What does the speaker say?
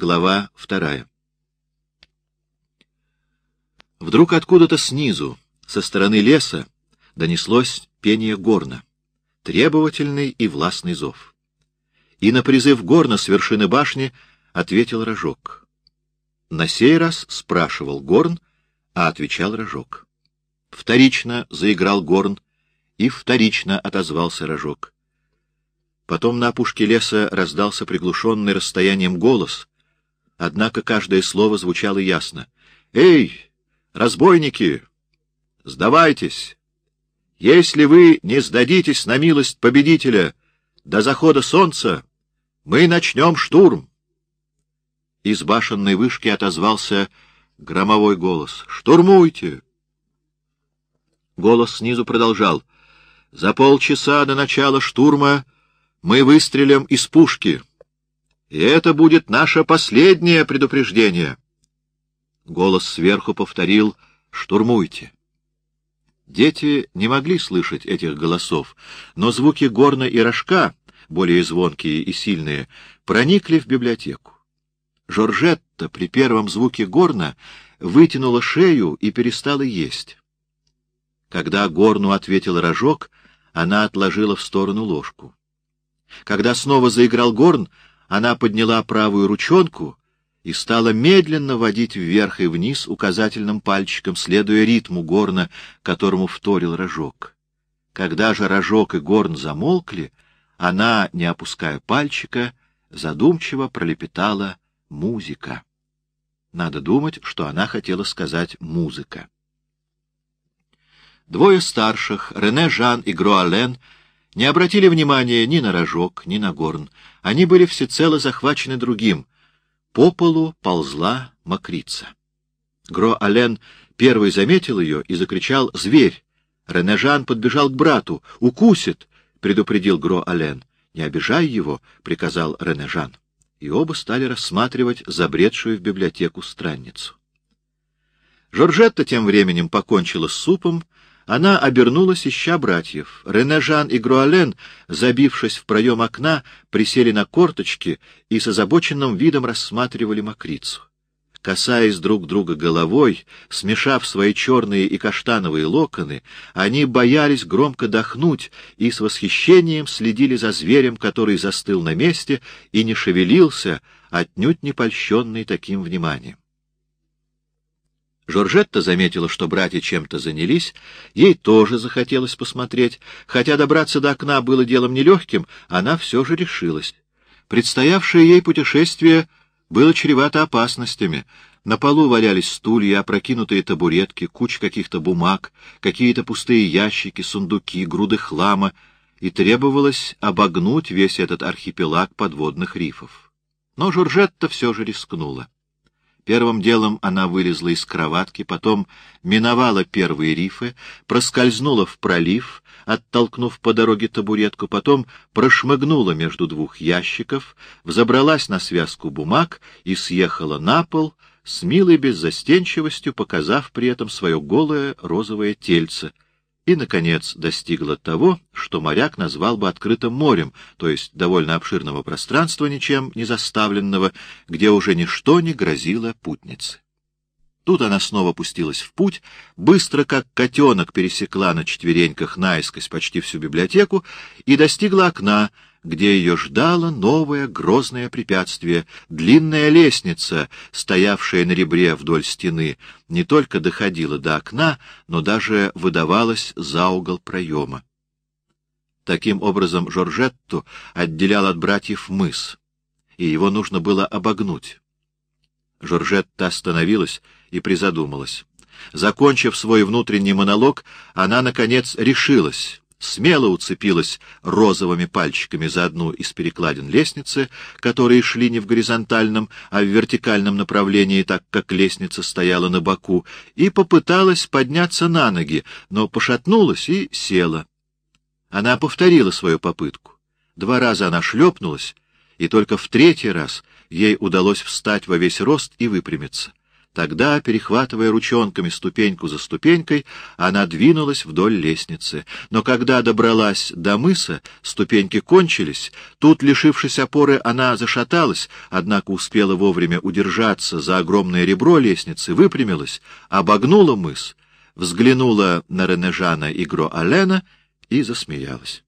Глава вторая. Вдруг откуда-то снизу, со стороны леса, донеслось пение горна, требовательный и властный зов. И на призыв горна с вершины башни ответил рожок. На сей раз спрашивал горн, а отвечал рожок. Вторично заиграл горн, и вторично отозвался рожок. Потом на опушке леса раздался приглушенный расстоянием голос, однако каждое слово звучало ясно. «Эй, разбойники, сдавайтесь! Если вы не сдадитесь на милость победителя до захода солнца, мы начнем штурм!» Из башенной вышки отозвался громовой голос. «Штурмуйте!» Голос снизу продолжал. «За полчаса до начала штурма мы выстрелим из пушки. И это будет наше последнее предупреждение. Голос сверху повторил «Штурмуйте». Дети не могли слышать этих голосов, но звуки горна и рожка, более звонкие и сильные, проникли в библиотеку. Жоржетта при первом звуке горна вытянула шею и перестала есть. Когда горну ответил рожок, она отложила в сторону ложку. Когда снова заиграл горн, она подняла правую ручонку и стала медленно водить вверх и вниз указательным пальчиком, следуя ритму горна, которому вторил рожок. Когда же рожок и горн замолкли, она, не опуская пальчика, задумчиво пролепетала «музыка». Надо думать, что она хотела сказать «музыка». Двое старших, Рене Жан и Груален, не обратили внимания ни на рожок, ни на горн. Они были всецело захвачены другим. По полу ползла мокрица. Гро-Ален первый заметил ее и закричал «Зверь!». Ренежан подбежал к брату. «Укусит!» — предупредил Гро-Ален. «Не обижай его!» — приказал Ренежан. И оба стали рассматривать забредшую в библиотеку странницу. Жоржетта тем временем покончила с супом, она обернулась, ища братьев. Рене-Жан и Груален, забившись в проем окна, присели на корточки и с озабоченным видом рассматривали мокрицу. Касаясь друг друга головой, смешав свои черные и каштановые локоны, они боялись громко дохнуть и с восхищением следили за зверем, который застыл на месте и не шевелился, отнюдь не польщенный таким вниманием. Жоржетта заметила, что братья чем-то занялись, ей тоже захотелось посмотреть. Хотя добраться до окна было делом нелегким, она все же решилась. Предстоявшее ей путешествие было чревато опасностями. На полу валялись стулья, опрокинутые табуретки, куча каких-то бумаг, какие-то пустые ящики, сундуки, груды хлама, и требовалось обогнуть весь этот архипелаг подводных рифов. Но Жоржетта все же рискнула. Первым делом она вылезла из кроватки, потом миновала первые рифы, проскользнула в пролив, оттолкнув по дороге табуретку, потом прошмыгнула между двух ящиков, взобралась на связку бумаг и съехала на пол, с милой беззастенчивостью показав при этом свое голое розовое тельце — и, наконец, достигла того, что моряк назвал бы открытым морем, то есть довольно обширного пространства, ничем не заставленного, где уже ничто не грозило путнице. Тут она снова пустилась в путь, быстро, как котенок, пересекла на четвереньках наискось почти всю библиотеку и достигла окна, где ее ждало новое грозное препятствие — длинная лестница, стоявшая на ребре вдоль стены, не только доходила до окна, но даже выдавалась за угол проема. Таким образом, Жоржетту отделял от братьев мыс, и его нужно было обогнуть. Жоржетта остановилась и призадумалась. Закончив свой внутренний монолог, она, наконец, решилась смело уцепилась розовыми пальчиками за одну из перекладин лестницы, которые шли не в горизонтальном, а в вертикальном направлении, так как лестница стояла на боку, и попыталась подняться на ноги, но пошатнулась и села. Она повторила свою попытку. Два раза она шлепнулась, и только в третий раз ей удалось встать во весь рост и выпрямиться. Тогда, перехватывая ручонками ступеньку за ступенькой, она двинулась вдоль лестницы. Но когда добралась до мыса, ступеньки кончились. Тут, лишившись опоры, она зашаталась, однако успела вовремя удержаться за огромное ребро лестницы, выпрямилась, обогнула мыс, взглянула на Ренежана и Гро-Алена и засмеялась.